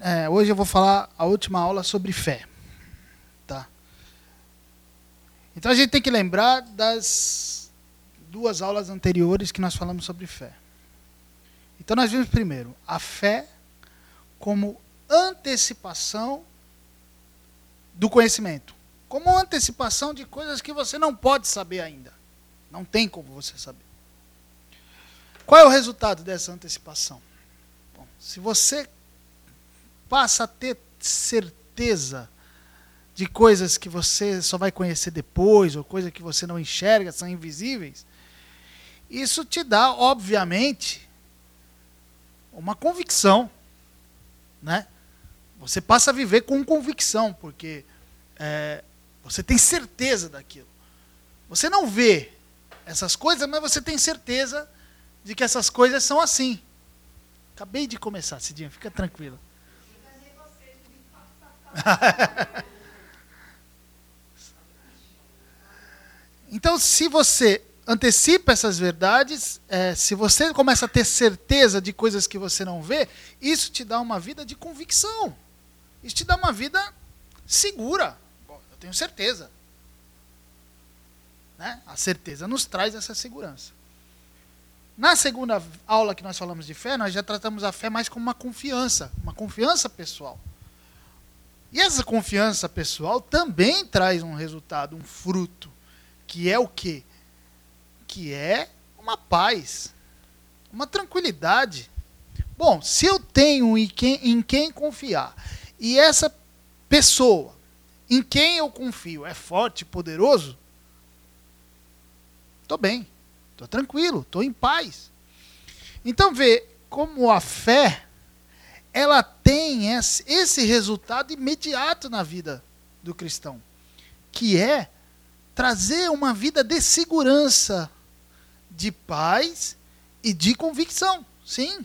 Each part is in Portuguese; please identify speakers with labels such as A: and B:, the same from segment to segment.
A: é, hoje eu vou falar a última aula sobre fé. Tá? Então a gente tem que lembrar das duas aulas anteriores que nós falamos sobre fé. Então nós vimos primeiro a fé como antecipação do conhecimento, como antecipação de coisas que você não pode saber ainda. Não tem como você saber. Qual é o resultado dessa antecipação? Bom, se você passa a ter certeza de coisas que você só vai conhecer depois, ou coisas que você não enxerga, são invisíveis, isso te dá, obviamente, uma convicção. Né? Você passa a viver com convicção, porque é, você tem certeza daquilo. Você não vê essas coisas, mas você tem certeza de que essas coisas são assim. Acabei de começar, Cidinha, fica tranquila. então, se você antecipa essas verdades, é, se você começa a ter certeza de coisas que você não vê, isso te dá uma vida de convicção. Isso te dá uma vida segura. Bom, eu tenho certeza. Né? A certeza nos traz essa segurança. Na segunda aula que nós falamos de fé, nós já tratamos a fé mais como uma confiança, uma confiança pessoal. E essa confiança pessoal também traz um resultado, um fruto, que é o quê? Que é uma paz, uma tranquilidade. Bom, se eu tenho em quem, em quem confiar, e essa pessoa em quem eu confio é forte, poderoso, estou bem, estou tranquilo, estou em paz. Então vê como a fé ela tem esse resultado imediato na vida do cristão, que é trazer uma vida de segurança, de paz e de convicção. Sim.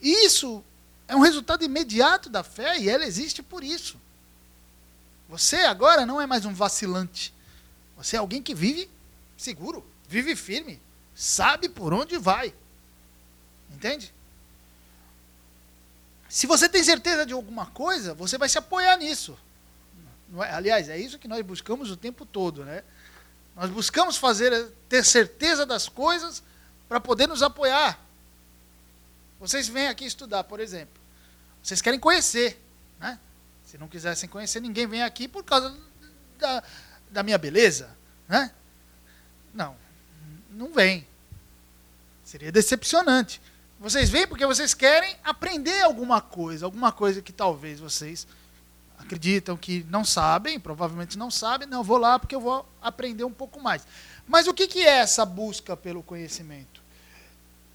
A: Isso é um resultado imediato da fé e ela existe por isso. Você agora não é mais um vacilante. Você é alguém que vive seguro, vive firme, sabe por onde vai. Entende? Se você tem certeza de alguma coisa, você vai se apoiar nisso. É? Aliás, é isso que nós buscamos o tempo todo, né? Nós buscamos fazer ter certeza das coisas para poder nos apoiar. Vocês vêm aqui estudar, por exemplo. Vocês querem conhecer, né? Se não quisessem conhecer, ninguém vem aqui por causa da, da minha beleza, né? Não, não vem. Seria decepcionante. Vocês vêm porque vocês querem aprender alguma coisa, alguma coisa que talvez vocês acreditam que não sabem, provavelmente não sabem, não, vou lá porque eu vou aprender um pouco mais. Mas o que, que é essa busca pelo conhecimento?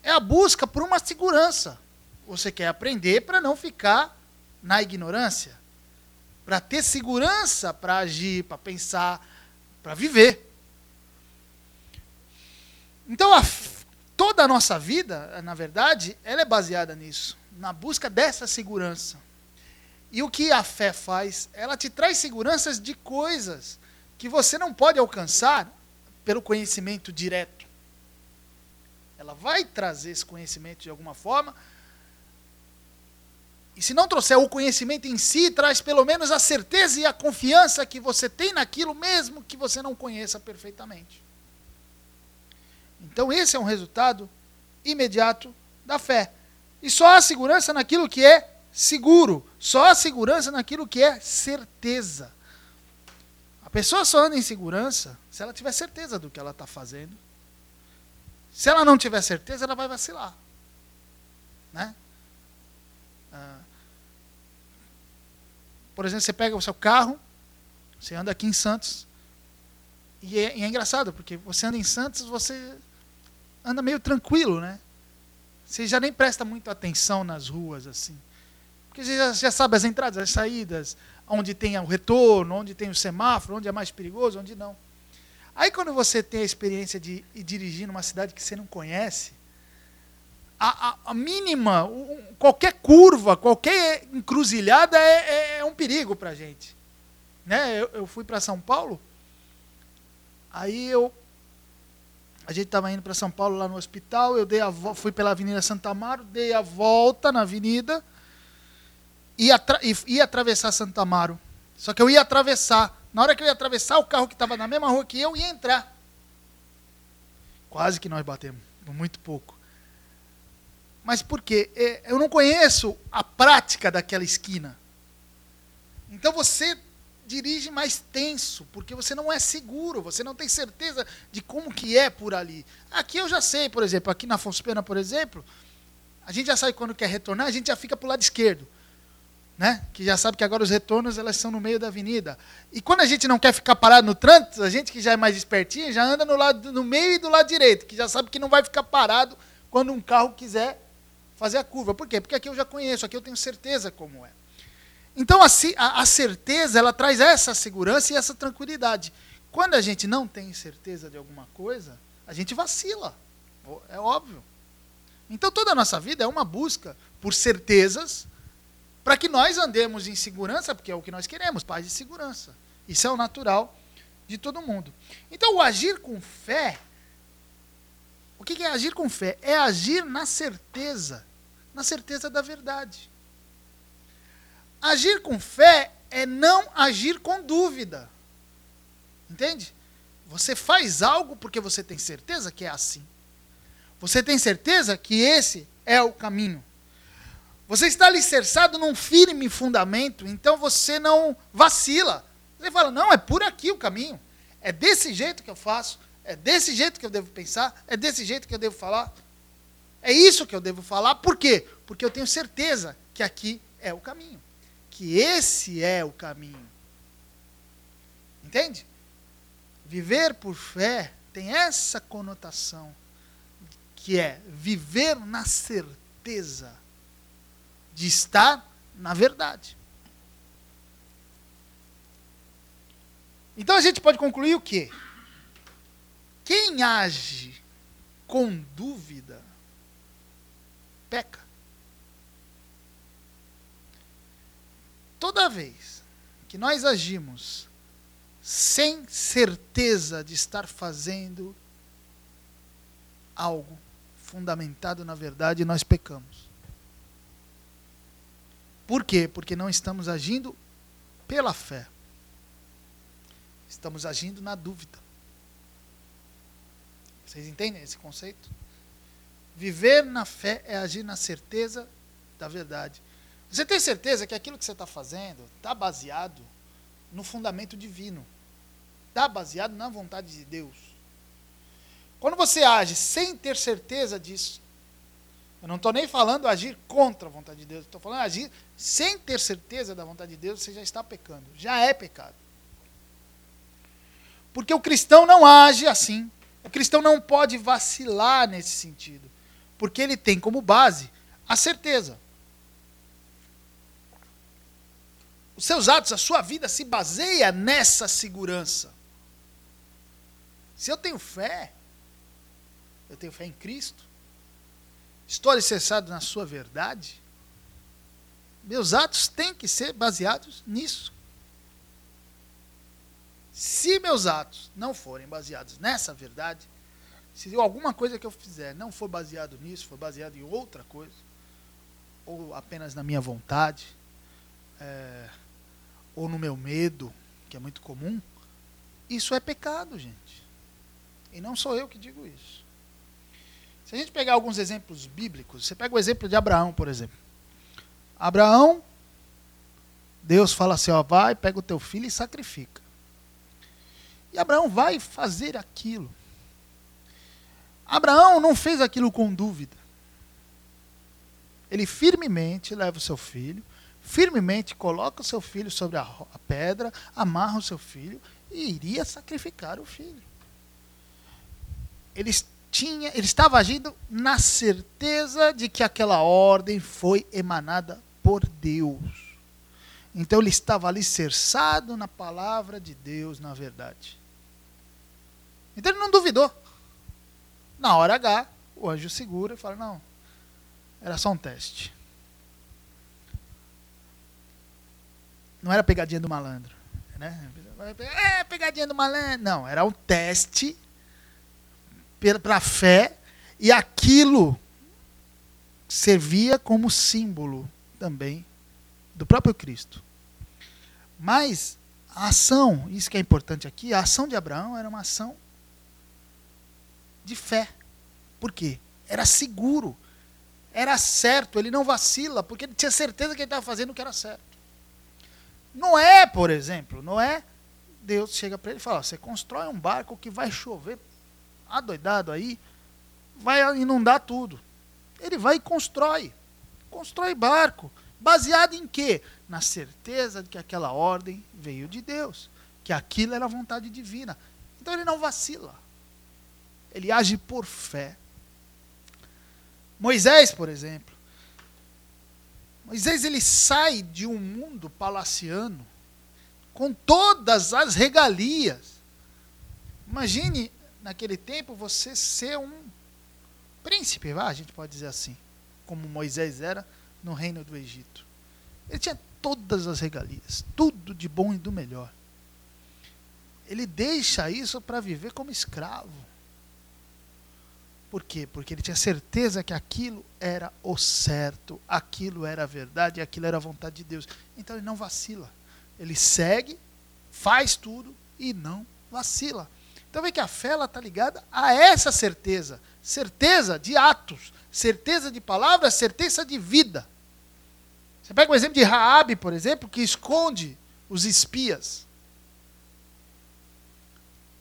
A: É a busca por uma segurança. Você quer aprender para não ficar na ignorância, para ter segurança para agir, para pensar, para viver. Então a toda a nossa vida, na verdade, ela é baseada nisso, na busca dessa segurança. E o que a fé faz? Ela te traz seguranças de coisas que você não pode alcançar pelo conhecimento direto. Ela vai trazer esse conhecimento de alguma forma. E se não trouxer o conhecimento em si, traz pelo menos a certeza e a confiança que você tem naquilo, mesmo que você não conheça perfeitamente. Então, esse é um resultado imediato da fé. E só há segurança naquilo que é seguro. Só há segurança naquilo que é certeza. A pessoa só anda em segurança se ela tiver certeza do que ela está fazendo. Se ela não tiver certeza, ela vai vacilar. Né? Ah, por exemplo, você pega o seu carro, você anda aqui em Santos, e é, e é engraçado, porque você anda em Santos, você anda meio tranquilo, né? Você já nem presta muita atenção nas ruas assim. Porque você já, já sabe as entradas, as saídas, onde tem o retorno, onde tem o semáforo, onde é mais perigoso, onde não. Aí quando você tem a experiência de ir dirigir numa cidade que você não conhece, a, a, a mínima, um, qualquer curva, qualquer encruzilhada é, é, é um perigo para a gente. Né? Eu, eu fui para São Paulo, aí eu a gente estava indo para São Paulo lá no hospital, eu dei a fui pela Avenida Santa Amaro, dei a volta na avenida ia, ia atravessar Santo Amaro. Só que eu ia atravessar. Na hora que eu ia atravessar, o carro que estava na mesma rua que eu ia entrar. Quase que nós batemos, muito pouco. Mas por quê? É, eu não conheço a prática daquela esquina. Então você dirige mais tenso, porque você não é seguro, você não tem certeza de como que é por ali. Aqui eu já sei, por exemplo, aqui na Afonso Pena, por exemplo, a gente já sabe quando quer retornar, a gente já fica para o lado esquerdo. Né? Que já sabe que agora os retornos elas são no meio da avenida. E quando a gente não quer ficar parado no trânsito, a gente que já é mais espertinho, já anda no lado no meio e do lado direito, que já sabe que não vai ficar parado quando um carro quiser fazer a curva. Por quê? Porque aqui eu já conheço, aqui eu tenho certeza como é. Então a, a, certeza ela traz essa segurança e essa tranquilidade. Quando a gente não tem certeza de alguma coisa, a gente vacila. É óbvio. Então toda a nossa vida é uma busca por certezas para que nós andemos em segurança, porque é o que nós queremos, paz e segurança. Isso é o natural de todo mundo. Então o agir com fé, o que é agir com fé? É agir na certeza, na certeza da verdade. Agir com fé é não agir com dúvida. Entende? Você faz algo porque você tem certeza que é assim. Você tem certeza que esse é o caminho. Você está alicerçado num firme fundamento, então você não vacila. Você fala, não, é por aqui o caminho. É desse jeito que eu faço, é desse jeito que eu devo pensar, é desse jeito que eu devo falar. É isso que eu devo falar, por quê? Porque eu tenho certeza que aqui é o caminho que esse é o caminho. Entende? Viver por fé tem essa conotação, que é viver na certeza de estar na verdade. Então a gente pode concluir o quê? Quem age com dúvida peca. Toda vez que nós agimos sem certeza de estar fazendo algo fundamentado na verdade, nós pecamos. Por quê? Porque não estamos agindo pela fé. Estamos agindo na dúvida. Vocês entendem esse conceito? Viver na fé é agir na certeza da verdade. Você tem certeza que aquilo que você está fazendo está baseado no fundamento divino? Está baseado na vontade de Deus? Quando você age sem ter certeza disso, eu não estou nem falando agir contra a vontade de Deus, estou falando agir sem ter certeza da vontade de Deus, você já está pecando, já é pecado. Porque o cristão não age assim. O cristão não pode vacilar nesse sentido, porque ele tem como base a certeza. Os seus atos, a sua vida se baseia nessa segurança. Se eu tenho fé, eu tenho fé em Cristo, estou alicerçado na sua verdade, meus atos têm que ser baseados nisso. Se meus atos não forem baseados nessa verdade, se alguma coisa que eu fizer não for baseado nisso, for baseado em outra coisa, ou apenas na minha vontade, é, ou no meu medo, que é muito comum, isso é pecado, gente. E não sou eu que digo isso. Se a gente pegar alguns exemplos bíblicos, você pega o exemplo de Abraão, por exemplo. Abraão, Deus fala assim: ó, vai, pega o teu filho e sacrifica. E Abraão vai fazer aquilo. Abraão não fez aquilo com dúvida. Ele firmemente leva o seu filho, firmemente coloca o seu filho sobre a, a pedra, amarra o seu filho e iria sacrificar o filho. Ele, tinha, ele estava agindo na certeza de que aquela ordem foi emanada por Deus. Então ele estava alicerçado na palavra de Deus, na verdade. Então ele não duvidou. Na hora H, o anjo segura e fala: Não, era só um teste. Não era pegadinha do malandro. Né? É, pegadinha do malandro. Não, era um teste para a fé e aquilo servia como símbolo também do próprio Cristo. Mas a ação, isso que é importante aqui, a ação de Abraão era uma ação de fé. Por quê? Era seguro, era certo, ele não vacila, porque ele tinha certeza que ele estava fazendo o que era certo. Noé, por exemplo, Noé, Deus chega para ele e fala: Você constrói um barco que vai chover, adoidado aí, vai inundar tudo. Ele vai e constrói. Constrói barco. Baseado em quê? Na certeza de que aquela ordem veio de Deus, que aquilo era vontade divina. Então ele não vacila. Ele age por fé. Moisés, por exemplo. Moisés ele sai de um mundo palaciano com todas as regalias. Imagine naquele tempo você ser um príncipe, a gente pode dizer assim, como Moisés era no reino do Egito. Ele tinha todas as regalias, tudo de bom e do melhor. Ele deixa isso para viver como escravo. Por quê? Porque ele tinha certeza que aquilo era o certo, aquilo era a verdade, aquilo era a vontade de Deus. Então ele não vacila. Ele segue, faz tudo e não vacila. Então vê que a fé está ligada a essa certeza. Certeza de atos, certeza de palavras, certeza de vida. Você pega o exemplo de Raabe, por exemplo, que esconde os espias.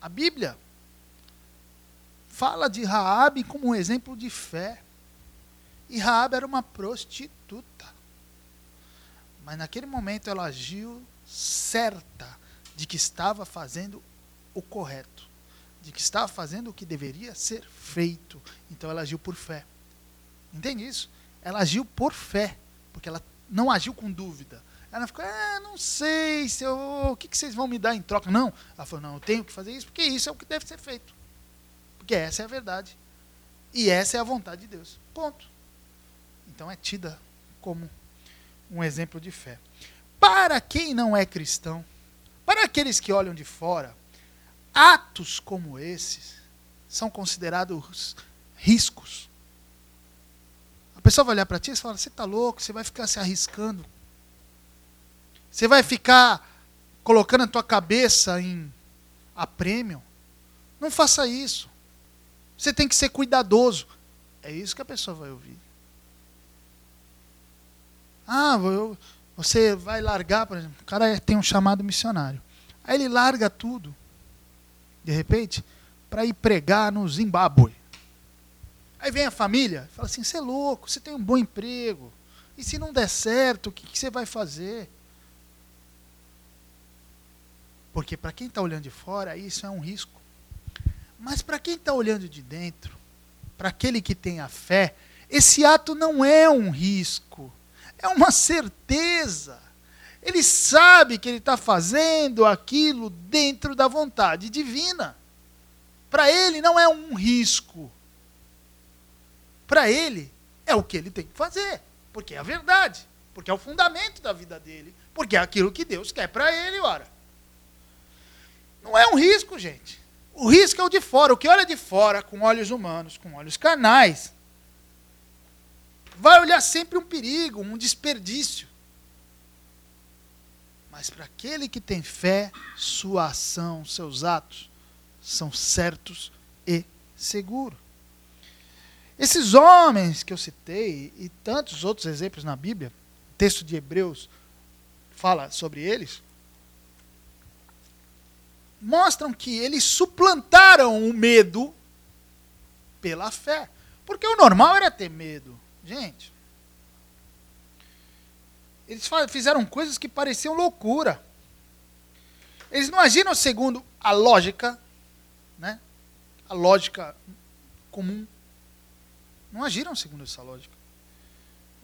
A: A Bíblia fala de Raabe como um exemplo de fé. E Raabe era uma prostituta. Mas naquele momento ela agiu certa de que estava fazendo o correto de que estava fazendo o que deveria ser feito. Então ela agiu por fé. Entende isso? Ela agiu por fé, porque ela não agiu com dúvida. Ela ficou, ah, não sei se eu, o que, que vocês vão me dar em troca. Não. Ela falou, não, eu tenho que fazer isso, porque isso é o que deve ser feito. Porque essa é a verdade. E essa é a vontade de Deus. Ponto. Então é tida como um exemplo de fé. Para quem não é cristão, para aqueles que olham de fora, atos como esses são considerados riscos. A pessoa vai olhar para ti e fala: Você está louco? Você vai ficar se arriscando. Você vai ficar colocando a tua cabeça em a prêmio. Não faça isso. Você tem que ser cuidadoso. É isso que a pessoa vai ouvir. Ah, você vai largar, por exemplo, o cara tem um chamado missionário. Aí ele larga tudo de repente, para ir pregar no Zimbábue. Aí vem a família, fala assim: você é louco, você tem um bom emprego. E se não der certo, o que você vai fazer? Porque para quem está olhando de fora, isso é um risco. Mas para quem está olhando de dentro, para aquele que tem a fé, esse ato não é um risco, é uma certeza. Ele sabe que ele está fazendo aquilo dentro da vontade divina. Para ele não é um risco. Para ele é o que ele tem que fazer. Porque é a verdade. Porque é o fundamento da vida dele. Porque é aquilo que Deus quer para ele, ora. Não é um risco, gente. O risco é o de fora. O que olha de fora com olhos humanos, com olhos carnais, vai olhar sempre um perigo, um desperdício. Mas para aquele que tem fé, sua ação, seus atos são certos e seguros. Esses homens que eu citei e tantos outros exemplos na Bíblia, o texto de Hebreus fala sobre eles, mostram que eles suplantaram o medo pela fé. Porque o normal era ter medo. Gente, eles fizeram coisas que pareciam loucura. Eles não agiram segundo a lógica, né? A lógica comum. Não agiram segundo essa lógica.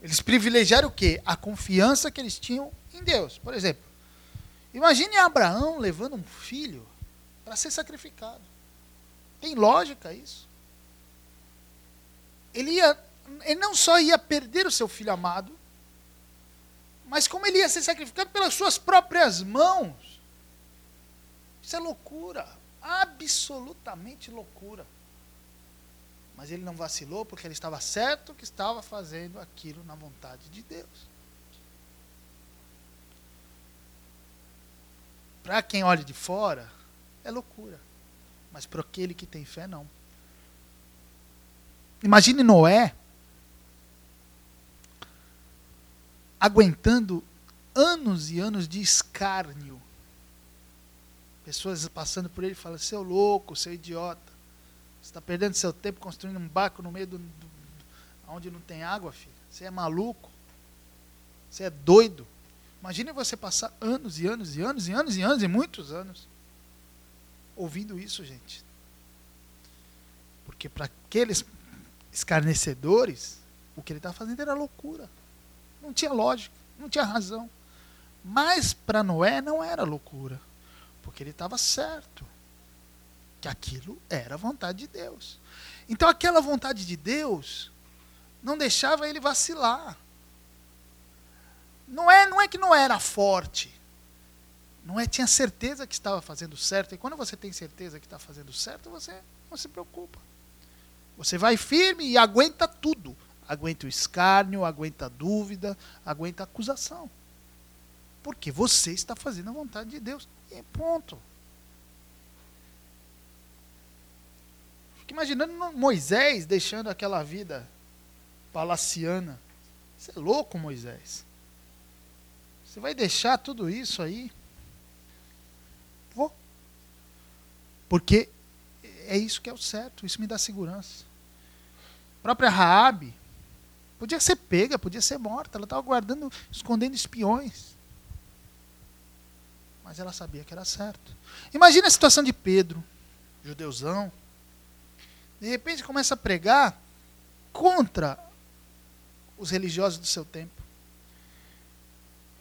A: Eles privilegiaram o quê? A confiança que eles tinham em Deus. Por exemplo, imagine Abraão levando um filho para ser sacrificado. Tem lógica isso? Ele, ia, ele não só ia perder o seu filho amado, mas como ele ia ser sacrificado pelas suas próprias mãos. Isso é loucura. Absolutamente loucura. Mas ele não vacilou porque ele estava certo que estava fazendo aquilo na vontade de Deus. Para quem olha de fora, é loucura. Mas para aquele que tem fé, não. Imagine Noé aguentando anos e anos de escárnio. Pessoas passando por ele falam: seu louco, seu idiota. Você está perdendo seu tempo construindo um barco no meio do, do, onde não tem água, filho. Você é maluco. Você é doido. Imagine você passar anos e anos e anos e anos e anos e muitos anos ouvindo isso, gente. Porque para aqueles escarnecedores, o que ele estava fazendo era loucura. Não tinha lógica, não tinha razão. Mas para Noé não era loucura, porque ele estava certo que aquilo era a vontade de Deus. Então aquela vontade de Deus não deixava ele vacilar. Não é, não é que não era forte. Não é tinha certeza que estava fazendo certo. E quando você tem certeza que está fazendo certo, você não se preocupa. Você vai firme e aguenta tudo. Aguenta o escárnio, aguenta a dúvida, aguenta a acusação. Porque você está fazendo a vontade de Deus. E ponto. Fico imaginando Moisés deixando aquela vida palaciana. Você é louco, Moisés. Você vai deixar tudo isso aí? Vou. Porque é isso que é o certo, isso me dá segurança. A própria Raabe podia ser pega, podia ser morta, ela estava guardando, escondendo espiões. Mas ela sabia que era certo. Imagina a situação de Pedro, judeuzão. De repente começa a pregar contra os religiosos do seu tempo.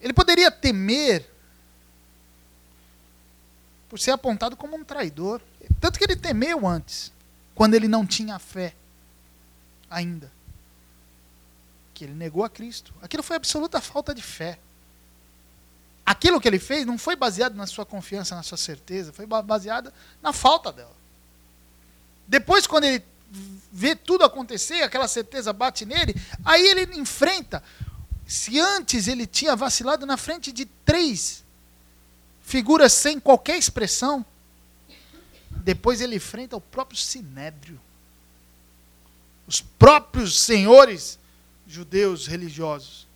A: Ele poderia temer por ser apontado como um traidor. Tanto que ele temeu antes, quando ele não tinha fé ainda. Que ele negou a Cristo. Aquilo foi absoluta falta de fé. Aquilo que ele fez não foi baseado na sua confiança, na sua certeza, foi baseado na falta dela. Depois, quando ele vê tudo acontecer, aquela certeza bate nele, aí ele enfrenta. Se antes ele tinha vacilado na frente de três figuras sem qualquer expressão, depois ele enfrenta o próprio sinédrio. Os próprios senhores judeus religiosos.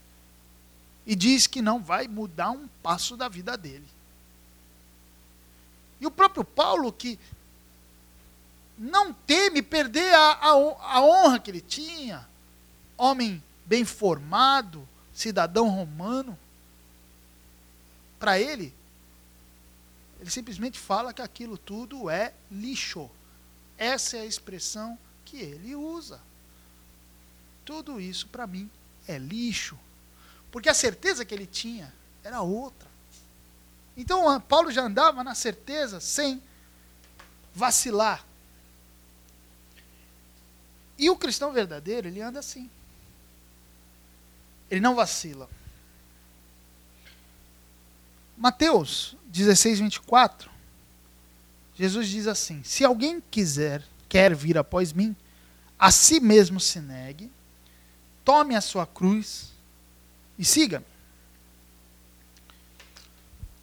A: E diz que não vai mudar um passo da vida dele. E o próprio Paulo, que não teme perder a, a, a honra que ele tinha, homem bem formado, cidadão romano, para ele, ele simplesmente fala que aquilo tudo é lixo. Essa é a expressão que ele usa. Tudo isso para mim é lixo. Porque a certeza que ele tinha era outra. Então Paulo já andava na certeza sem vacilar. E o cristão verdadeiro, ele anda assim. Ele não vacila. Mateus 16, 24, Jesus diz assim: Se alguém quiser, quer vir após mim, a si mesmo se negue, tome a sua cruz e siga-me.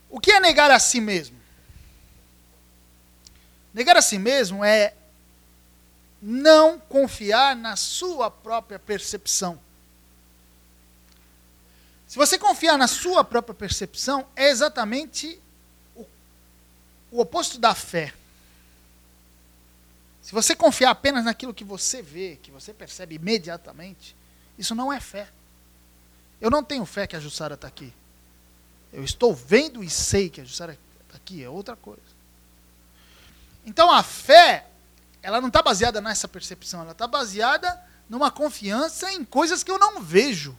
A: O que é negar a si mesmo? Negar a si mesmo é não confiar na sua própria percepção. Se você confiar na sua própria percepção, é exatamente o, o oposto da fé. Se você confiar apenas naquilo que você vê, que você percebe imediatamente, isso não é fé. Eu não tenho fé que a Jussara está aqui. Eu estou vendo e sei que a Jussara está aqui, é outra coisa. Então a fé, ela não está baseada nessa percepção, ela está baseada numa confiança em coisas que eu não vejo.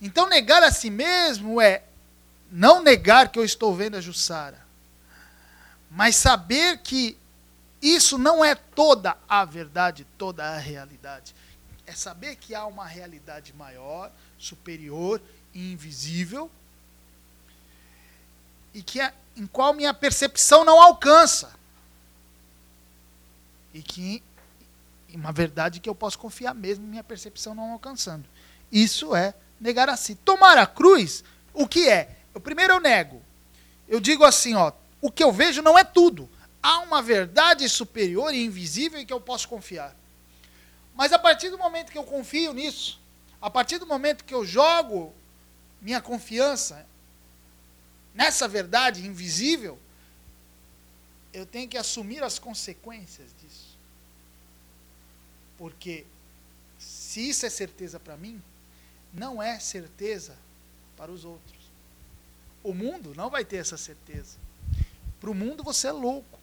A: Então, negar a si mesmo é não negar que eu estou vendo a Jussara, mas saber que isso não é toda a verdade, toda a realidade. É saber que há uma realidade maior, superior e invisível, e que é, em qual minha percepção não alcança. E que uma verdade que eu posso confiar mesmo minha percepção não alcançando. Isso é negar a si. Tomar a cruz, o que é? Eu, primeiro eu nego eu digo assim, ó, o que eu vejo não é tudo. Há uma verdade superior e invisível em que eu posso confiar. Mas a partir do momento que eu confio nisso, a partir do momento que eu jogo minha confiança nessa verdade invisível, eu tenho que assumir as consequências disso. Porque se isso é certeza para mim, não é certeza para os outros. O mundo não vai ter essa certeza. Para o mundo você é louco.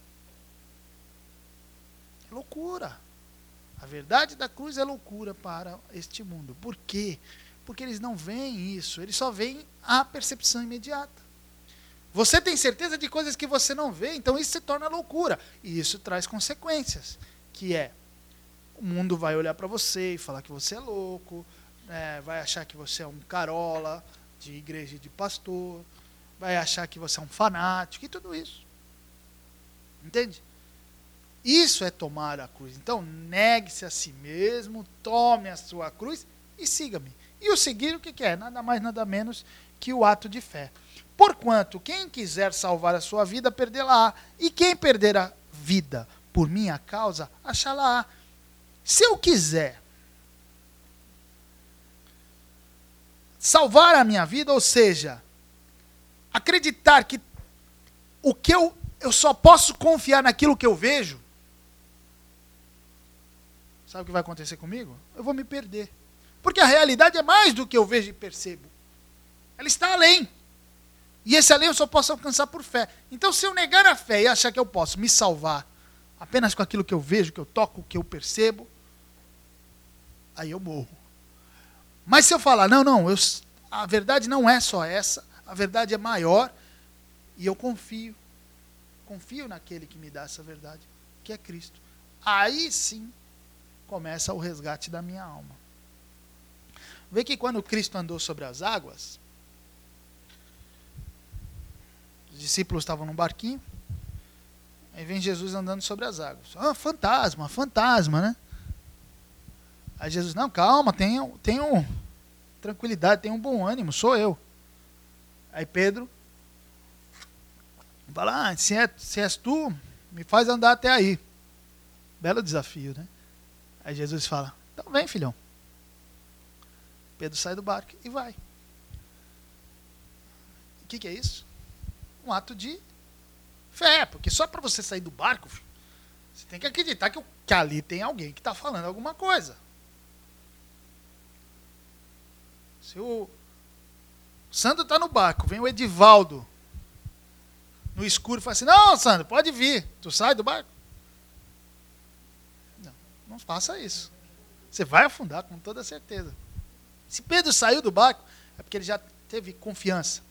A: É loucura. A verdade da cruz é loucura para este mundo. Por quê? Porque eles não veem isso, eles só veem a percepção imediata. Você tem certeza de coisas que você não vê, então isso se torna loucura. E isso traz consequências, que é o mundo vai olhar para você e falar que você é louco, é, vai achar que você é um carola de igreja de pastor, vai achar que você é um fanático e tudo isso. Entende? Isso é tomar a cruz. Então, negue-se a si mesmo, tome a sua cruz e siga-me. E o seguir, o que é? Nada mais, nada menos que o ato de fé. Porquanto, quem quiser salvar a sua vida, perdê-la-á. E quem perder a vida por minha causa, achá-la-á. Se eu quiser salvar a minha vida, ou seja, acreditar que o que eu, eu só posso confiar naquilo que eu vejo, sabe o que vai acontecer comigo? Eu vou me perder. Porque a realidade é mais do que eu vejo e percebo. Ela está além. E esse além eu só posso alcançar por fé. Então, se eu negar a fé e achar que eu posso me salvar apenas com aquilo que eu vejo, que eu toco, que eu percebo, aí eu morro. Mas se eu falar, não, não, eu, a verdade não é só essa, a verdade é maior, e eu confio, confio naquele que me dá essa verdade, que é Cristo. Aí sim começa o resgate da minha alma. Vê que quando Cristo andou sobre as águas, os discípulos estavam num barquinho, aí vem Jesus andando sobre as águas. Ah, fantasma, fantasma, né? Aí Jesus, não, calma, tenha, tenha tranquilidade, um bom ânimo, sou eu. Aí Pedro fala, ah, se, é, se és tu, me faz andar até aí. Belo desafio, né? Aí Jesus fala, então vem, filhão. Pedro sai do barco e vai. O que, que é isso? Um ato de fé, porque só para você sair do barco, você tem que acreditar que, que ali tem alguém que está falando alguma coisa. Se o Sandro está no barco, vem o Edivaldo no escuro e fala assim: Não, Sandro, pode vir. Tu sai do barco? Não, não faça isso. Você vai afundar com toda certeza. Se Pedro saiu do barco, é porque ele já teve confiança.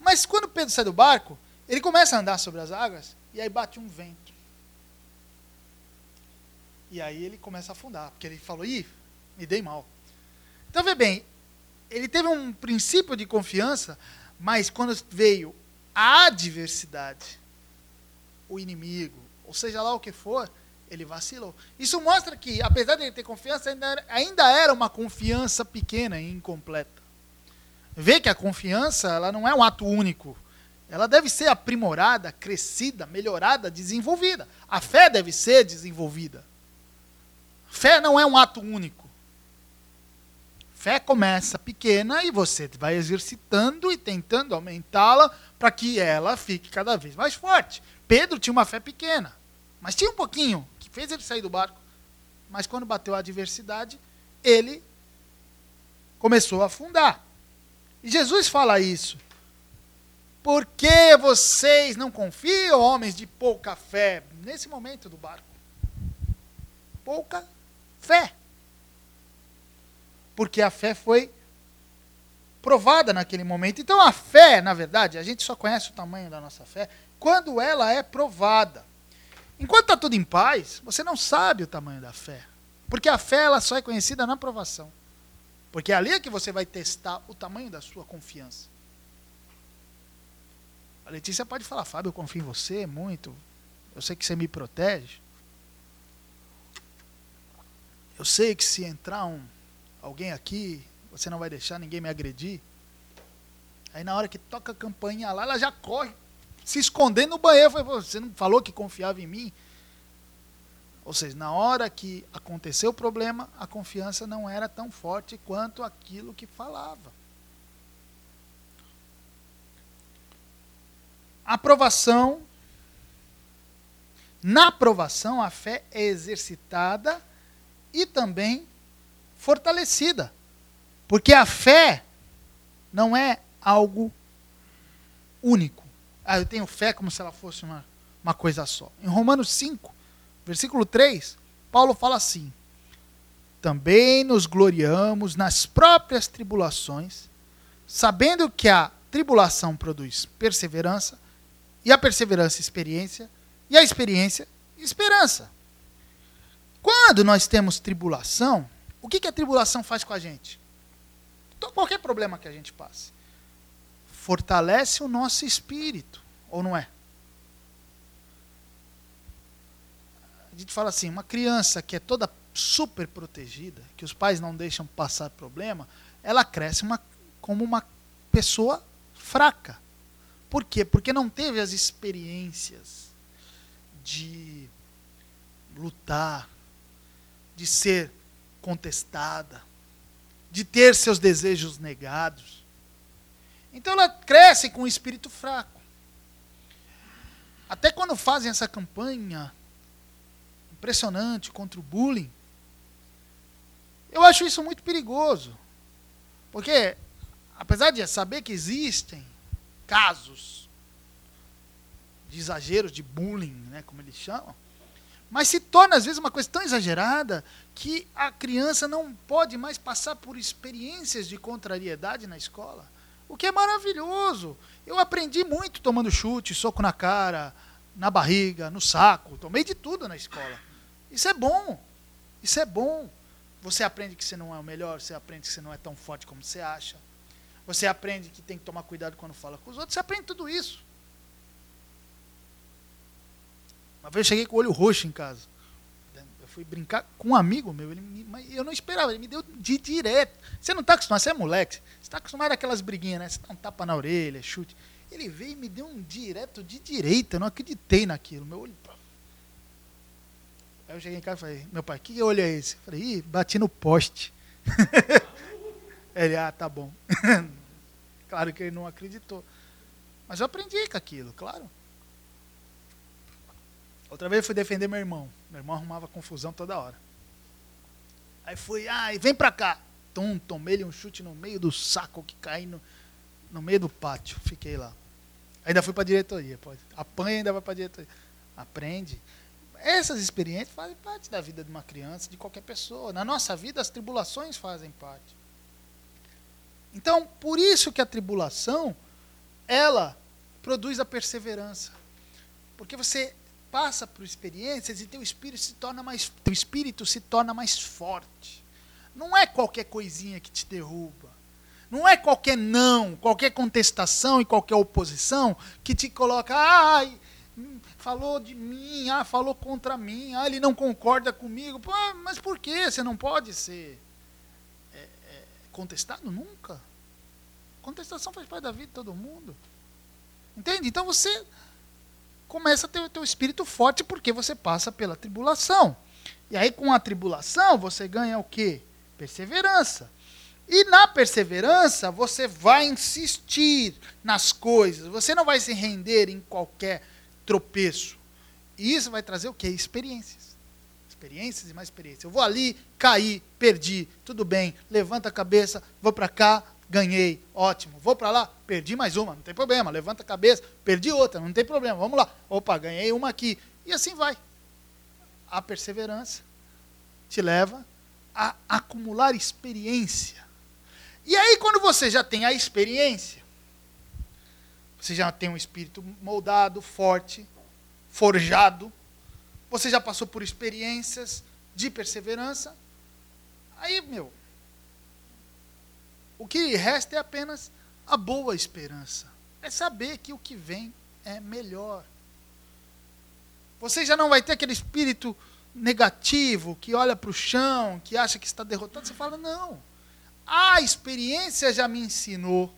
A: Mas quando Pedro sai do barco, ele começa a andar sobre as águas e aí bate um vento. E aí ele começa a afundar, porque ele falou: ih, me dei mal. Então, vê bem, ele teve um princípio de confiança, mas quando veio a adversidade, o inimigo, ou seja lá o que for, ele vacilou. Isso mostra que, apesar de ele ter confiança, ainda era, ainda era uma confiança pequena e incompleta. Vê que a confiança ela não é um ato único. Ela deve ser aprimorada, crescida, melhorada, desenvolvida. A fé deve ser desenvolvida. Fé não é um ato único. Fé começa pequena e você vai exercitando e tentando aumentá-la para que ela fique cada vez mais forte. Pedro tinha uma fé pequena, mas tinha um pouquinho fez ele sair do barco. Mas quando bateu a adversidade, ele começou a afundar. E Jesus fala isso. Por que vocês não confiam, homens de pouca fé, nesse momento do barco? Pouca fé. Porque a fé foi provada naquele momento. Então a fé, na verdade, a gente só conhece o tamanho da nossa fé quando ela é provada. Enquanto está tudo em paz, você não sabe o tamanho da fé. Porque a fé ela só é conhecida na provação. Porque é ali é que você vai testar o tamanho da sua confiança. A Letícia pode falar, Fábio, eu confio em você muito. Eu sei que você me protege. Eu sei que se entrar um, alguém aqui, você não vai deixar ninguém me agredir. Aí na hora que toca a campainha lá, ela já corre se escondendo no banheiro. Você não falou que confiava em mim? Ou seja, na hora que aconteceu o problema, a confiança não era tão forte quanto aquilo que falava. Aprovação. Na aprovação, a fé é exercitada e também fortalecida. Porque a fé não é algo único. Ah, eu tenho fé como se ela fosse uma, uma coisa só. Em Romanos 5, versículo 3, Paulo fala assim: Também nos gloriamos nas próprias tribulações, sabendo que a tribulação produz perseverança, e a perseverança, experiência, e a experiência, esperança. Quando nós temos tribulação, o que, que a tribulação faz com a gente? Então, qualquer problema que a gente passe, fortalece o nosso espírito, ou não é? A gente fala assim, uma criança que é toda super protegida, que os pais não deixam passar problema, ela cresce uma, como uma pessoa fraca. Por quê? Porque não teve as experiências de lutar, de ser contestada, de ter seus desejos negados. Então ela cresce com um espírito fraco. Até quando fazem essa campanha impressionante contra o bullying. Eu acho isso muito perigoso. Porque, apesar de saber que existem casos de exageros de bullying, né, como eles chamam, mas se torna às vezes uma coisa tão exagerada que a criança não pode mais passar por experiências de contrariedade na escola. O que é maravilhoso. Eu aprendi muito tomando chute, soco na cara, na barriga, no saco. Tomei de tudo na escola. Isso é bom. Isso é bom. Você aprende que você não é o melhor, você aprende que você não é tão forte como você acha. Você aprende que tem que tomar cuidado quando fala com os outros. Você aprende tudo isso. Uma vez eu cheguei com o olho roxo em casa. Fui brincar com um amigo meu. Ele me, eu não esperava, ele me deu de direto. Você não está acostumado, você é moleque. Você está acostumado àquelas briguinhas, né? Você dá um tapa na orelha, chute. Ele veio e me deu um direto de direita. Eu não acreditei naquilo. Meu olho Aí eu cheguei em casa e falei, meu pai, que olho é esse? Eu falei, ih, bati no poste. ele, ah, tá bom. claro que ele não acreditou. Mas eu aprendi com aquilo, claro. Outra vez eu fui defender meu irmão. Meu irmão arrumava confusão toda hora. Aí fui, ai, vem pra cá. Tum, tomei-lhe um chute no meio do saco que cai no, no meio do pátio. Fiquei lá. Ainda fui pra diretoria. Pode. Apanha ainda vai pra diretoria. Aprende. Essas experiências fazem parte da vida de uma criança, de qualquer pessoa. Na nossa vida, as tribulações fazem parte. Então, por isso que a tribulação, ela produz a perseverança. Porque você passa por experiências e teu espírito se torna mais, teu espírito se torna mais forte. Não é qualquer coisinha que te derruba. Não é qualquer não, qualquer contestação e qualquer oposição que te coloca, ai, falou de mim, ah, falou contra mim, ah, ele não concorda comigo. Pô, mas por que você não pode ser é, é, contestado nunca? Contestação faz parte da vida de todo mundo. Entende? Então você começa a ter o teu espírito forte porque você passa pela tribulação. E aí com a tribulação você ganha o quê? Perseverança. E na perseverança você vai insistir nas coisas. Você não vai se render em qualquer tropeço. E isso vai trazer o quê? Experiências. Experiências e mais experiências. Eu vou ali, caí, perdi, tudo bem, levanta a cabeça, vou para cá, ganhei, ótimo. Vou para lá, perdi mais uma, não tem problema. Levanta a cabeça, perdi outra, não tem problema. Vamos lá. Opa, ganhei uma aqui. E assim vai. A perseverança te leva a acumular experiência. E aí, quando você já tem a experiência, você já tem um espírito moldado, forte, forjado. Você já passou por experiências de perseverança. Aí, meu, o que resta é apenas a boa esperança. É saber que o que vem é melhor. Você já não vai ter aquele espírito negativo que olha para o chão, que acha que está derrotado. Você fala, não. A experiência já me ensinou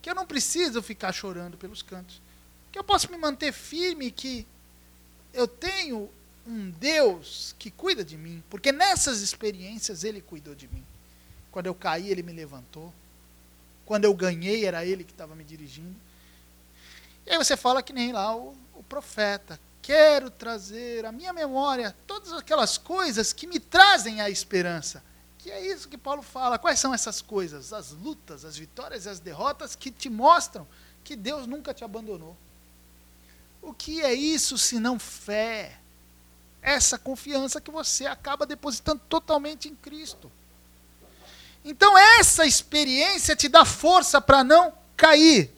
A: que eu não preciso ficar chorando pelos cantos. que eu posso me manter firme, que eu tenho um Deus que cuida de mim, porque nessas experiências ele cuidou de mim. Quando eu caí, ele me levantou. Quando eu ganhei, era ele que estava me dirigindo. E aí você fala que nem lá o, o profeta. Quero trazer à minha memória todas aquelas coisas que me trazem a esperança. Que é isso que Paulo fala. Quais são essas coisas? As lutas, as vitórias e as derrotas que te mostram que Deus nunca te abandonou. O que é isso se não fé? Essa confiança que você acaba depositando totalmente em Cristo. Então, essa experiência te dá força para não cair.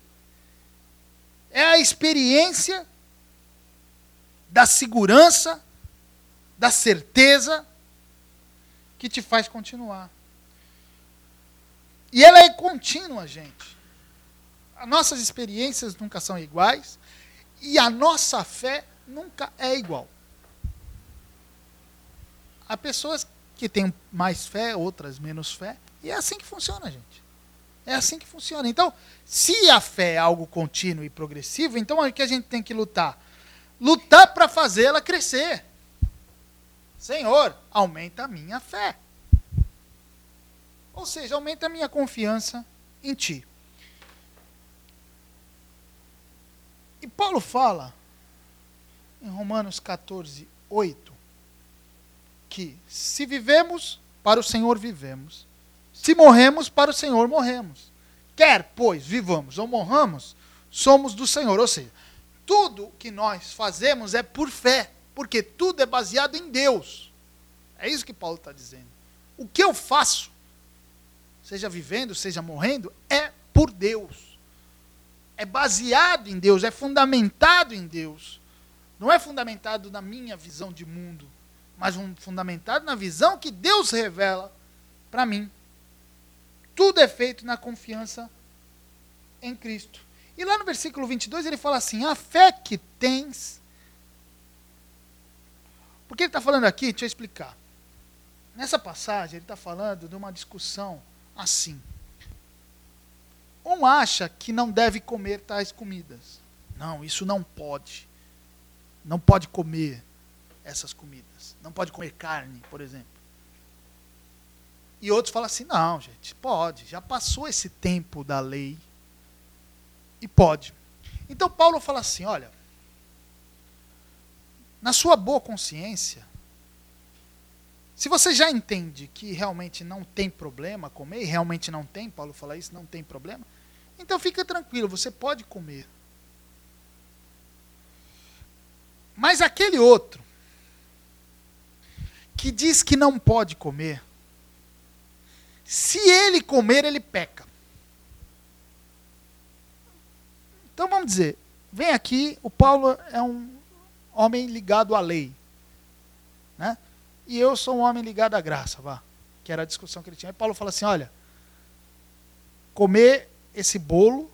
A: É a experiência da segurança, da certeza, que te faz continuar. E ela é contínua, gente. As nossas experiências nunca são iguais e a nossa fé nunca é igual. Há pessoas que têm mais fé, outras menos fé, e é assim que funciona, gente. É assim que funciona. Então, se a fé é algo contínuo e progressivo, então o que a gente tem que lutar? Lutar para fazê-la crescer. Senhor, aumenta a minha fé. Ou seja, aumenta a minha confiança em Ti. E Paulo fala, em Romanos 14, 8, que se vivemos, para o Senhor vivemos. Se morremos, para o Senhor morremos. Quer, pois, vivamos ou morramos, somos do Senhor. Ou seja, tudo que nós fazemos é por fé, porque tudo é baseado em Deus. É isso que Paulo está dizendo. O que eu faço, seja vivendo, seja morrendo, é por Deus. É baseado em Deus, é fundamentado em Deus. Não é fundamentado na minha visão de mundo, mas um, fundamentado na visão que Deus revela para mim. Tudo é feito na confiança em Cristo. E lá no versículo 22 ele fala assim: a fé que tens. Porque ele está falando aqui, deixa eu explicar. Nessa passagem ele está falando de uma discussão assim. Um acha que não deve comer tais comidas. Não, isso não pode. Não pode comer essas comidas. Não pode comer carne, por exemplo. E outros falam assim: não, gente, pode. Já passou esse tempo da lei e pode. Então Paulo fala assim: olha, na sua boa consciência, se você já entende que realmente não tem problema comer, e realmente não tem, Paulo fala isso, não tem problema, então fica tranquilo, você pode comer. Mas aquele outro que diz que não pode comer, se ele comer, ele peca. Então vamos dizer, vem aqui, o Paulo é um homem ligado à lei. Né? E eu sou um homem ligado à graça, vá. Que era a discussão que ele tinha. Aí Paulo fala assim: olha, comer esse bolo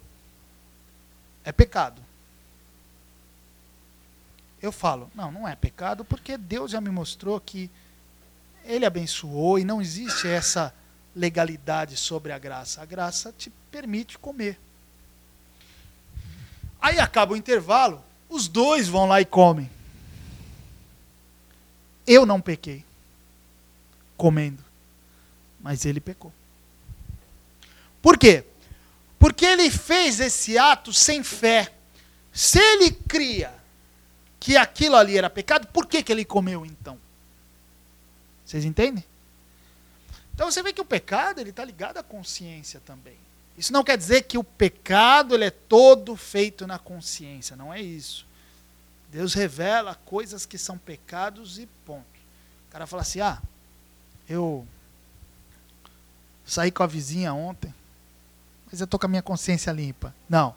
A: é pecado. Eu falo, não, não é pecado, porque Deus já me mostrou que Ele abençoou e não existe essa legalidade sobre a graça. A graça te permite comer. Aí acaba o intervalo, os dois vão lá e comem. Eu não pequei comendo, mas ele pecou. Por quê? Porque ele fez esse ato sem fé. Se ele cria que aquilo ali era pecado, por que, que ele comeu então? Vocês entendem? Então você vê que o pecado ele está ligado à consciência também. Isso não quer dizer que o pecado ele é todo feito na consciência, não é isso. Deus revela coisas que são pecados e ponto. O cara fala assim: ah, eu saí com a vizinha ontem, mas eu estou com a minha consciência limpa. Não,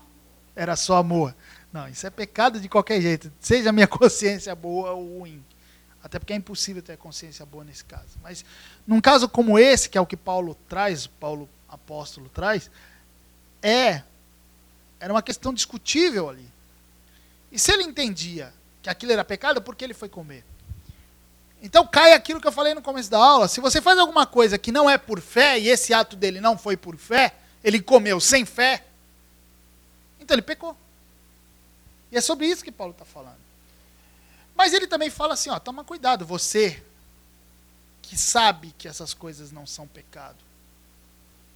A: era só amor. Não, isso é pecado de qualquer jeito, seja a minha consciência boa ou ruim. Até porque é impossível ter consciência boa nesse caso. Mas num caso como esse, que é o que Paulo traz, Paulo apóstolo traz, é era uma questão discutível ali. E se ele entendia que aquilo era pecado, por que ele foi comer? Então cai aquilo que eu falei no começo da aula. Se você faz alguma coisa que não é por fé, e esse ato dele não foi por fé, ele comeu sem fé, então ele pecou. E é sobre isso que Paulo está falando. Mas ele também fala assim: ó, toma cuidado, você que sabe que essas coisas não são pecado.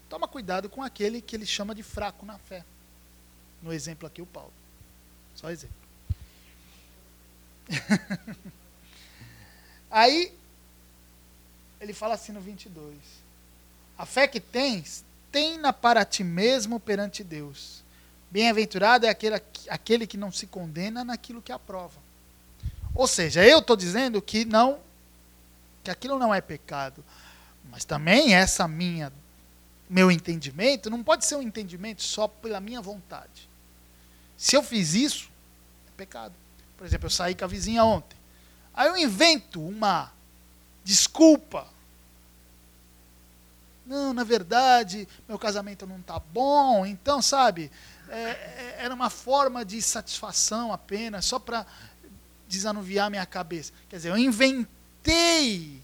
A: Toma cuidado com aquele que ele chama de fraco na fé. No exemplo aqui, o Paulo. Só exemplo. Aí, ele fala assim no 22. A fé que tens, tenha para ti mesmo perante Deus. Bem-aventurado é aquele, aquele que não se condena naquilo que aprova. Ou seja, eu estou dizendo que não, que aquilo não é pecado. Mas também essa minha, meu entendimento não pode ser um entendimento só pela minha vontade. Se eu fiz isso, é pecado. Por exemplo, eu saí com a vizinha ontem. Aí eu invento uma desculpa. Não, na verdade, meu casamento não está bom, então, sabe, é, é, era uma forma de satisfação apenas, só para desanuviar minha cabeça. Quer dizer, eu inventei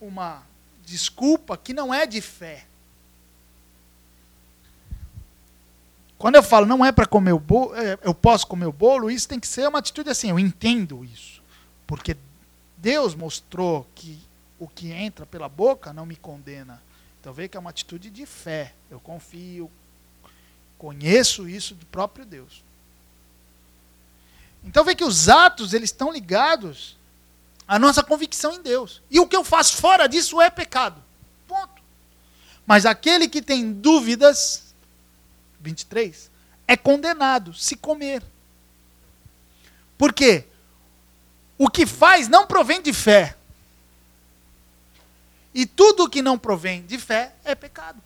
A: uma desculpa que não é de fé. Quando eu falo não é para comer o bolo, é, eu posso comer o bolo, isso tem que ser uma atitude assim, eu entendo isso. Porque Deus mostrou que o que entra pela boca não me condena. Então vê que é uma atitude de fé. Eu confio, conheço isso do próprio Deus. Então vê que os atos eles estão ligados à nossa convicção em Deus. E o que eu faço fora disso é pecado. Ponto. Mas aquele que tem dúvidas, 23, é condenado se comer. Por quê? O que faz não provém de fé. E tudo que não provém de fé é pecado.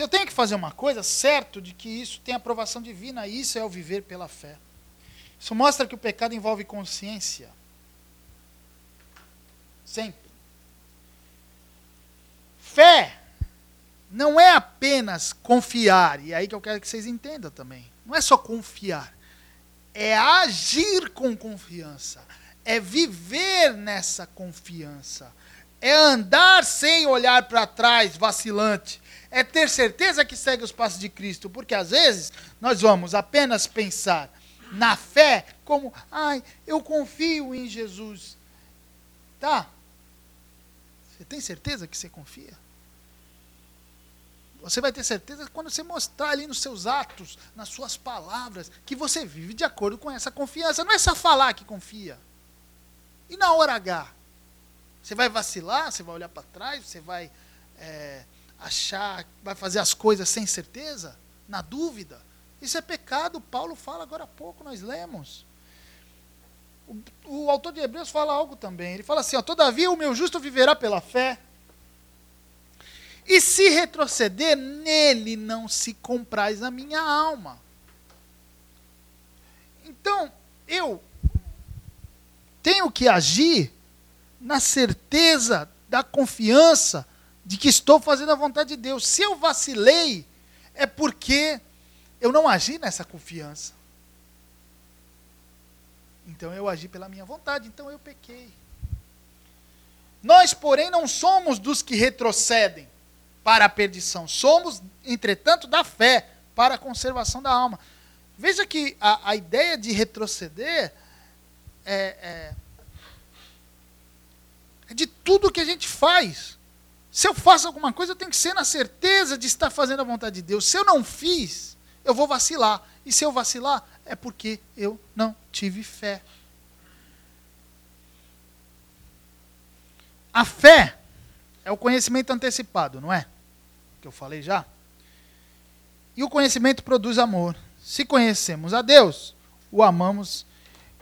A: Se eu tenho que fazer uma coisa, certo de que isso tem aprovação divina, isso é o viver pela fé. Isso mostra que o pecado envolve consciência. Sempre. Fé não é apenas confiar, e é aí que eu quero que vocês entendam também. Não é só confiar, é agir com confiança, é viver nessa confiança, é andar sem olhar para trás, vacilante, é ter certeza que segue os passos de Cristo, porque às vezes nós vamos apenas pensar na fé como, ai, eu confio em Jesus. Tá? Você tem certeza que você confia? Você vai ter certeza quando você mostrar ali nos seus atos, nas suas palavras, que você vive de acordo com essa confiança. Não é só falar que confia. E na hora H? Você vai vacilar, você vai olhar para trás, você vai é, achar, vai fazer as coisas sem certeza, na dúvida. Isso é pecado. Paulo fala agora há pouco, nós lemos. O, o autor de Hebreus fala algo também. Ele fala assim: ó, Todavia o meu justo viverá pela fé. E se retroceder, nele não se compraz a minha alma. Então, eu tenho que agir na certeza da confiança de que estou fazendo a vontade de Deus. Se eu vacilei, é porque eu não agi nessa confiança. Então eu agi pela minha vontade, então eu pequei. Nós, porém, não somos dos que retrocedem para a perdição. Somos, entretanto, da fé para a conservação da alma. Veja que a, a ideia de retroceder é, é, é de tudo que a gente faz. Se eu faço alguma coisa, eu tenho que ser na certeza de estar fazendo a vontade de Deus. Se eu não fiz, eu vou vacilar. E se eu vacilar, é porque eu não tive fé. A fé é o conhecimento antecipado, não é? Que eu falei já. E o conhecimento produz amor. Se conhecemos a Deus, o amamos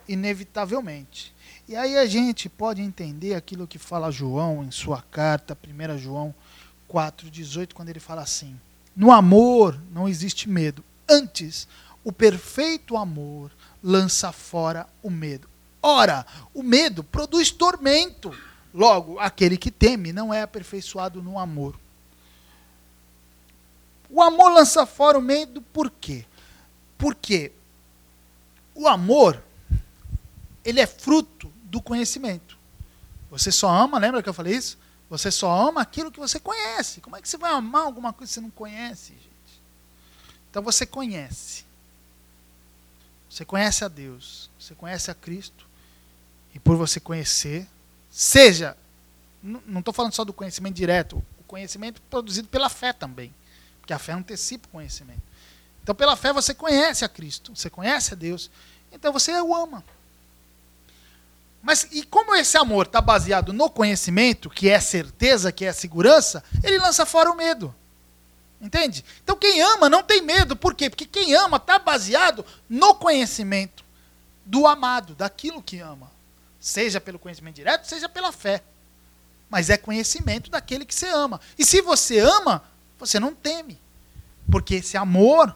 A: inevitavelmente. E aí a gente pode entender aquilo que fala João em sua carta, 1 João 4,18, quando ele fala assim: No amor não existe medo. Antes, o perfeito amor lança fora o medo. Ora, o medo produz tormento. Logo, aquele que teme não é aperfeiçoado no amor. O amor lança fora o medo por quê? Porque o amor ele é fruto do conhecimento. Você só ama, lembra que eu falei isso? Você só ama aquilo que você conhece. Como é que você vai amar alguma coisa que você não conhece, gente? Então você conhece. Você conhece a Deus, você conhece a Cristo, e por você conhecer, seja, não estou falando só do conhecimento direto, o conhecimento produzido pela fé também, porque a fé antecipa o conhecimento. Então, pela fé, você conhece a Cristo, você conhece a Deus, então você o ama. Mas e como esse amor está baseado no conhecimento, que é certeza, que é segurança, ele lança fora o medo. Entende? Então quem ama não tem medo. Por quê? Porque quem ama está baseado no conhecimento do amado, daquilo que ama. Seja pelo conhecimento direto, seja pela fé. Mas é conhecimento daquele que você ama. E se você ama, você não teme. Porque esse amor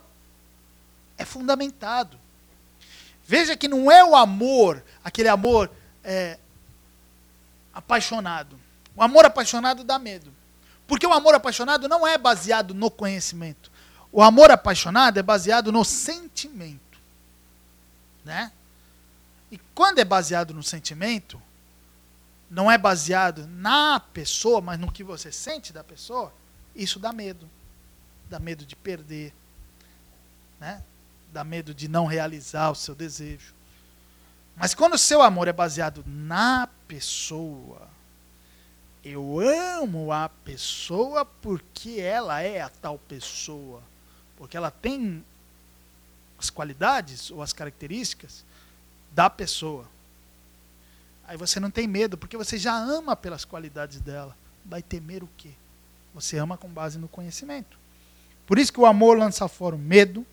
A: é fundamentado. Veja que não é o amor, aquele amor é, apaixonado. O amor apaixonado dá medo. Porque o amor apaixonado não é baseado no conhecimento. O amor apaixonado é baseado no sentimento. Né? E quando é baseado no sentimento, não é baseado na pessoa, mas no que você sente da pessoa, isso dá medo. Dá medo de perder. Né? Dá medo de não realizar o seu desejo. Mas quando o seu amor é baseado na pessoa, eu amo a pessoa porque ela é a tal pessoa. Porque ela tem as qualidades ou as características da pessoa. Aí você não tem medo, porque você já ama pelas qualidades dela. Vai temer o quê? Você ama com base no conhecimento. Por isso que o amor lança fora o medo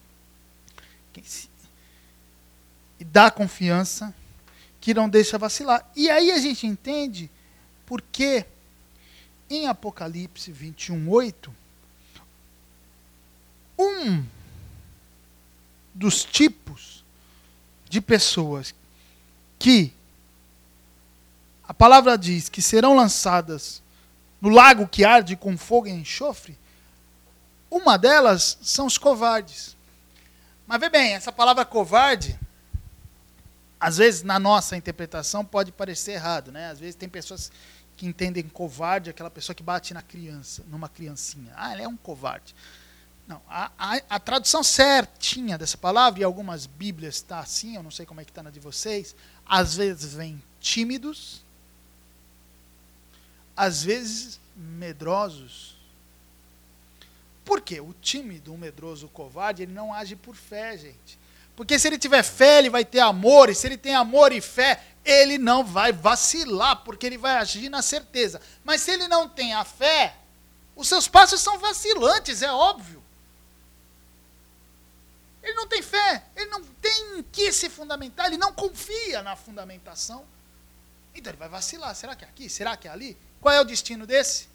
A: e dá confiança que não deixa vacilar. E aí a gente entende por que em Apocalipse 21, 8, um dos tipos de pessoas que a palavra diz que serão lançadas no lago que arde com fogo e enxofre, uma delas são os covardes. Mas vê bem, essa palavra covarde, às vezes na nossa interpretação pode parecer errado, né? Às vezes tem pessoas que entendem covarde aquela pessoa que bate na criança, numa criancinha. Ah, ele é um covarde. Não, a, a, a tradução certinha dessa palavra, e algumas bíblias está assim, eu não sei como é que está na de vocês, às vezes vem tímidos, às vezes medrosos. Por quê? O tímido, o medroso, o covarde, ele não age por fé, gente. Porque se ele tiver fé, ele vai ter amor, e se ele tem amor e fé, ele não vai vacilar, porque ele vai agir na certeza. Mas se ele não tem a fé, os seus passos são vacilantes, é óbvio. Ele não tem fé, ele não tem que se fundamentar, ele não confia na fundamentação. Então ele vai vacilar. Será que é aqui? Será que é ali? Qual é o destino desse?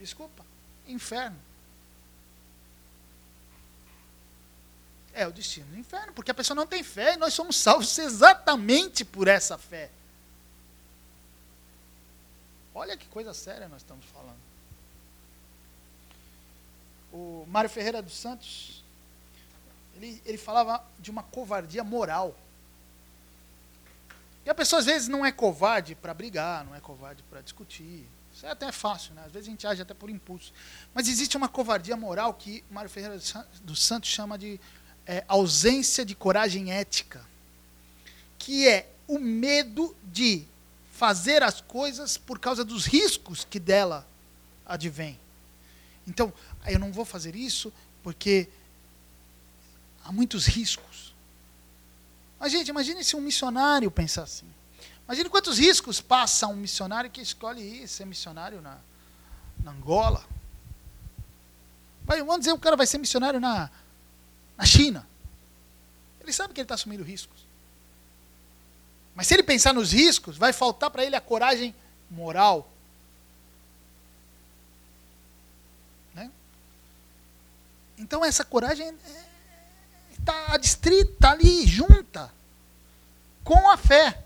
A: Desculpa, inferno. É o destino do inferno, porque a pessoa não tem fé e nós somos salvos exatamente por essa fé. Olha que coisa séria nós estamos falando. O Mário Ferreira dos Santos, ele, ele falava de uma covardia moral. E a pessoa às vezes não é covarde para brigar, não é covarde para discutir. Isso é até fácil, né? Às vezes a gente age até por impulso. Mas existe uma covardia moral que Mário Ferreira dos Santos chama de é, ausência de coragem ética, que é o medo de fazer as coisas por causa dos riscos que dela advém. Então, eu não vou fazer isso porque há muitos riscos. Mas, gente, imagine se um missionário pensar assim. Imagine quantos riscos passa um missionário que escolhe ir ser missionário na, na Angola. Vai, vamos dizer, o cara vai ser missionário na, na China. Ele sabe que ele está assumindo riscos. Mas se ele pensar nos riscos, vai faltar para ele a coragem moral. Né? Então essa coragem está é, distrita tá ali, junta com a fé.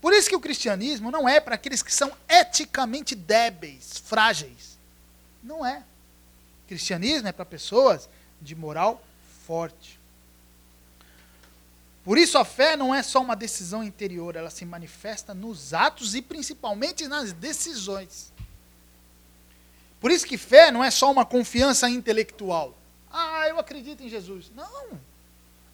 A: Por isso que o cristianismo não é para aqueles que são eticamente débeis, frágeis. Não é. O cristianismo é para pessoas de moral forte. Por isso a fé não é só uma decisão interior, ela se manifesta nos atos e principalmente nas decisões. Por isso que fé não é só uma confiança intelectual. Ah, eu acredito em Jesus. Não.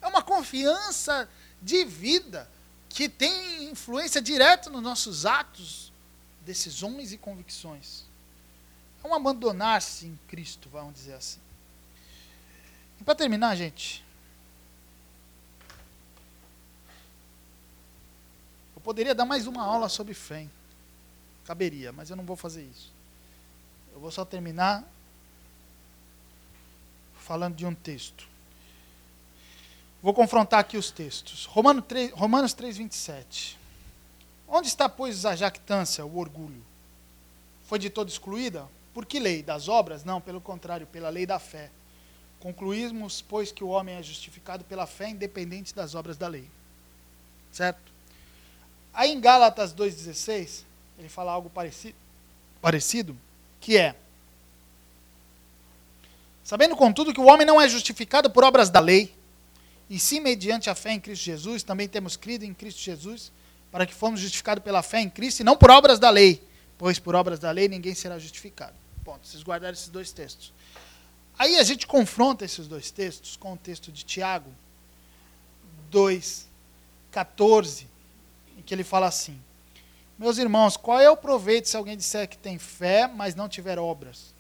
A: É uma confiança de vida que tem influência direta nos nossos atos, decisões e convicções. É um abandonar-se em Cristo, vamos dizer assim. E para terminar, gente, eu poderia dar mais uma aula sobre fé. Hein? Caberia, mas eu não vou fazer isso. Eu vou só terminar falando de um texto. Vou confrontar aqui os textos. Romanos 3, Romanos 3 27. Onde está, pois, a jactância, o orgulho? Foi de todo excluída? Por que lei? Das obras? Não, pelo contrário, pela lei da fé. Concluímos, pois, que o homem é justificado pela fé, independente das obras da lei. Certo? Aí em Gálatas 2,16, ele fala algo parecido, parecido, que é: Sabendo, contudo, que o homem não é justificado por obras da lei, e sim mediante a fé em Cristo Jesus, também temos crido em Cristo Jesus, para que fomos justificados pela fé em Cristo e não por obras da lei, pois por obras da lei ninguém será justificado. Ponto. Vocês guardaram esses dois textos. Aí a gente confronta esses dois textos com o texto de Tiago 2, 14, em que ele fala assim: Meus irmãos, qual é o proveito se alguém disser que tem fé, mas não tiver obras?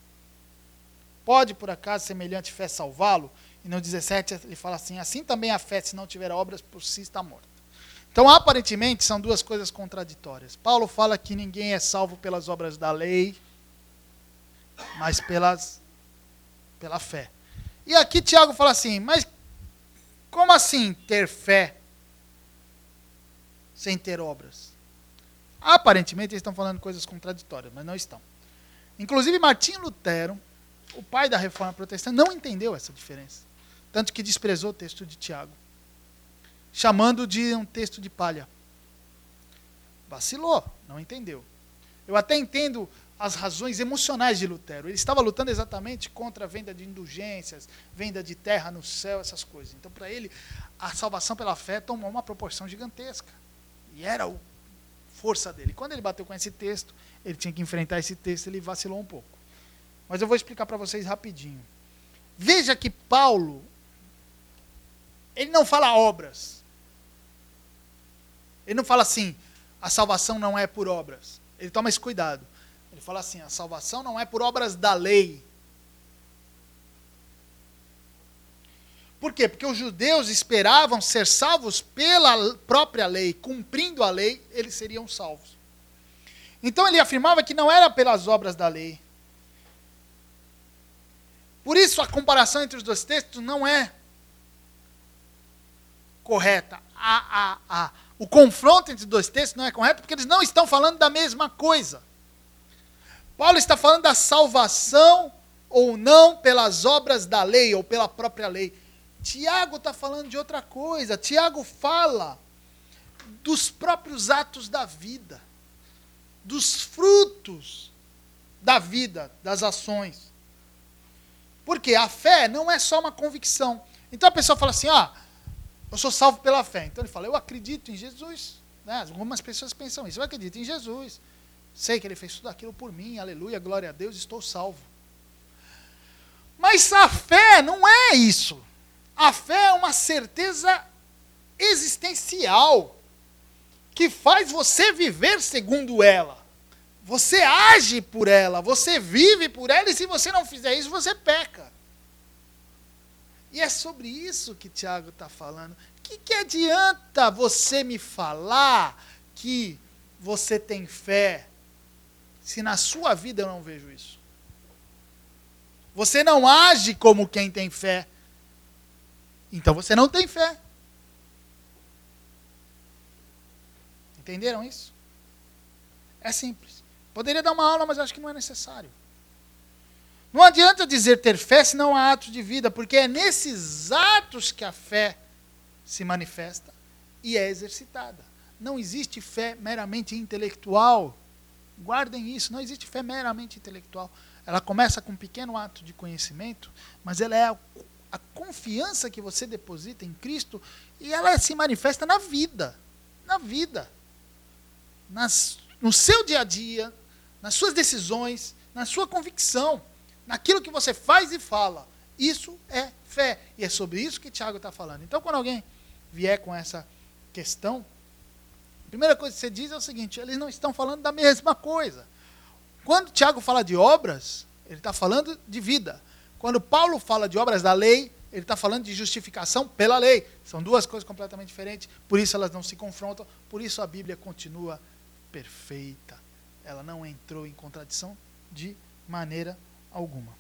A: Pode, por acaso, semelhante fé salvá-lo? E no 17 ele fala assim: Assim também a fé, se não tiver obras, por si está morta. Então, aparentemente, são duas coisas contraditórias. Paulo fala que ninguém é salvo pelas obras da lei, mas pelas, pela fé. E aqui Tiago fala assim: mas como assim ter fé sem ter obras? Aparentemente eles estão falando coisas contraditórias, mas não estão. Inclusive Martinho Lutero, o pai da reforma protestante, não entendeu essa diferença. Tanto que desprezou o texto de Tiago, chamando de um texto de palha. Vacilou, não entendeu. Eu até entendo as razões emocionais de Lutero. Ele estava lutando exatamente contra a venda de indulgências, venda de terra no céu, essas coisas. Então, para ele, a salvação pela fé tomou uma proporção gigantesca. E era a força dele. Quando ele bateu com esse texto, ele tinha que enfrentar esse texto, ele vacilou um pouco. Mas eu vou explicar para vocês rapidinho. Veja que Paulo, ele não fala obras. Ele não fala assim, a salvação não é por obras. Ele toma esse cuidado. Ele fala assim: a salvação não é por obras da lei. Por quê? Porque os judeus esperavam ser salvos pela própria lei, cumprindo a lei, eles seriam salvos. Então ele afirmava que não era pelas obras da lei. Por isso a comparação entre os dois textos não é correta. A, a, a, o confronto entre os dois textos não é correto porque eles não estão falando da mesma coisa. Paulo está falando da salvação ou não pelas obras da lei ou pela própria lei. Tiago está falando de outra coisa. Tiago fala dos próprios atos da vida, dos frutos da vida, das ações. Porque a fé não é só uma convicção. Então a pessoa fala assim: ah, eu sou salvo pela fé. Então ele fala: eu acredito em Jesus. Né? Algumas pessoas pensam isso: eu acredito em Jesus. Sei que ele fez tudo aquilo por mim, aleluia, glória a Deus, estou salvo. Mas a fé não é isso. A fé é uma certeza existencial que faz você viver segundo ela. Você age por ela, você vive por ela, e se você não fizer isso, você peca. E é sobre isso que Tiago está falando. O que, que adianta você me falar que você tem fé se na sua vida eu não vejo isso? Você não age como quem tem fé. Então você não tem fé. Entenderam isso? É simples. Poderia dar uma aula, mas acho que não é necessário. Não adianta dizer ter fé se não há atos de vida, porque é nesses atos que a fé se manifesta e é exercitada. Não existe fé meramente intelectual Guardem isso, não existe fé meramente intelectual. Ela começa com um pequeno ato de conhecimento, mas ela é a, a confiança que você deposita em Cristo e ela se manifesta na vida. Na vida. Nas, no seu dia a dia, nas suas decisões, na sua convicção, naquilo que você faz e fala. Isso é fé. E é sobre isso que Tiago está falando. Então, quando alguém vier com essa questão, primeira coisa que você diz é o seguinte: eles não estão falando da mesma coisa. Quando Tiago fala de obras, ele está falando de vida. Quando Paulo fala de obras da lei, ele está falando de justificação pela lei. São duas coisas completamente diferentes, por isso elas não se confrontam, por isso a Bíblia continua perfeita. Ela não entrou em contradição de maneira alguma.